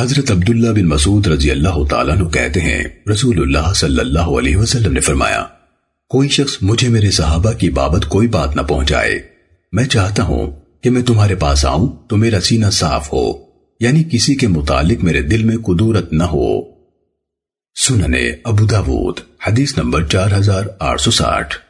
حضرت عبداللہ بن مسعود رضی اللہ تعالیٰ نو کہتے ہیں رسول اللہ صلی اللہ علیہ وسلم نے فرمایا، کوئی شخص مجھے میرے صحابہ کی بابت کوئی بات نہ پہنچائے۔ میں چاہتا ہوں کہ میں تمہارے پاس آؤں تو میرا سینہ صاف ہو یعنی کسی کے متعلق میرے دل میں قدورت نہ ہو۔ سننے ابو داود، حدیث نمبر چار ہزار آٹھ سو ساٹھ۔